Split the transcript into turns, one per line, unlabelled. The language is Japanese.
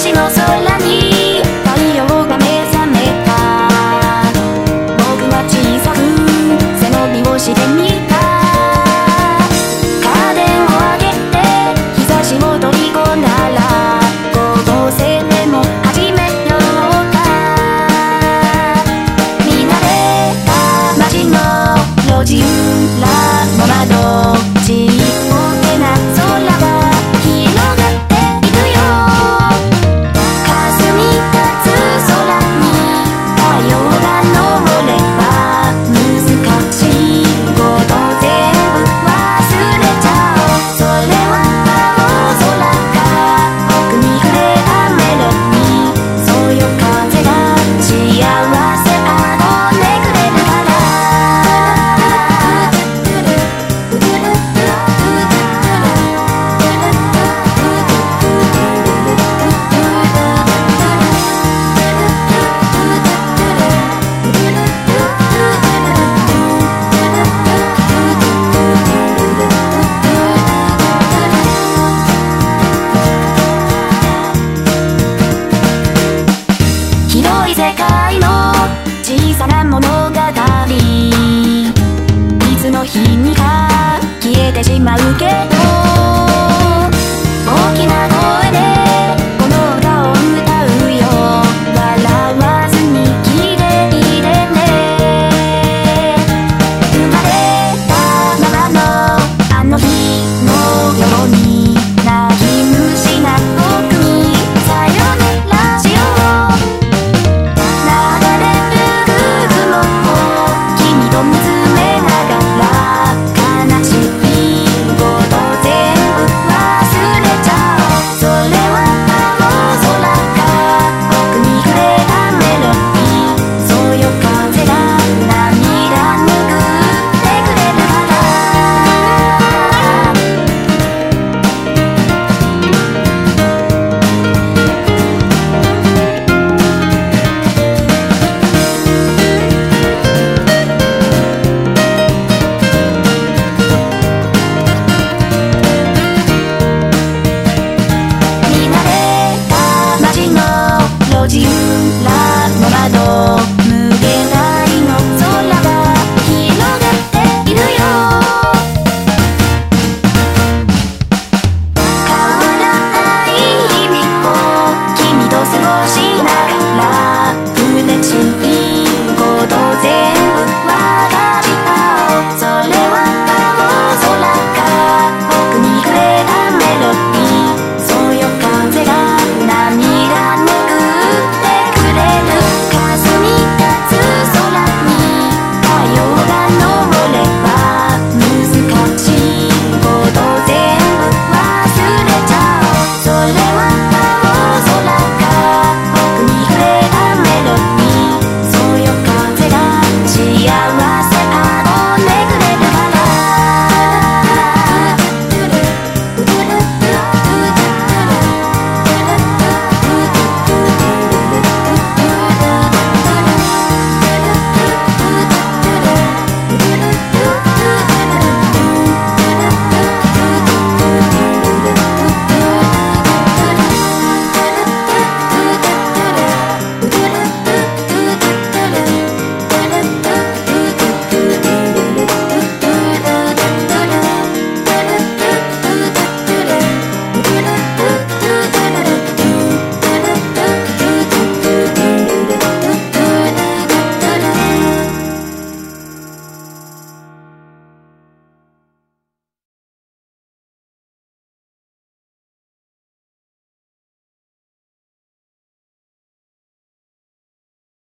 星の空にさな物語いつの日にか消えてしまうけど。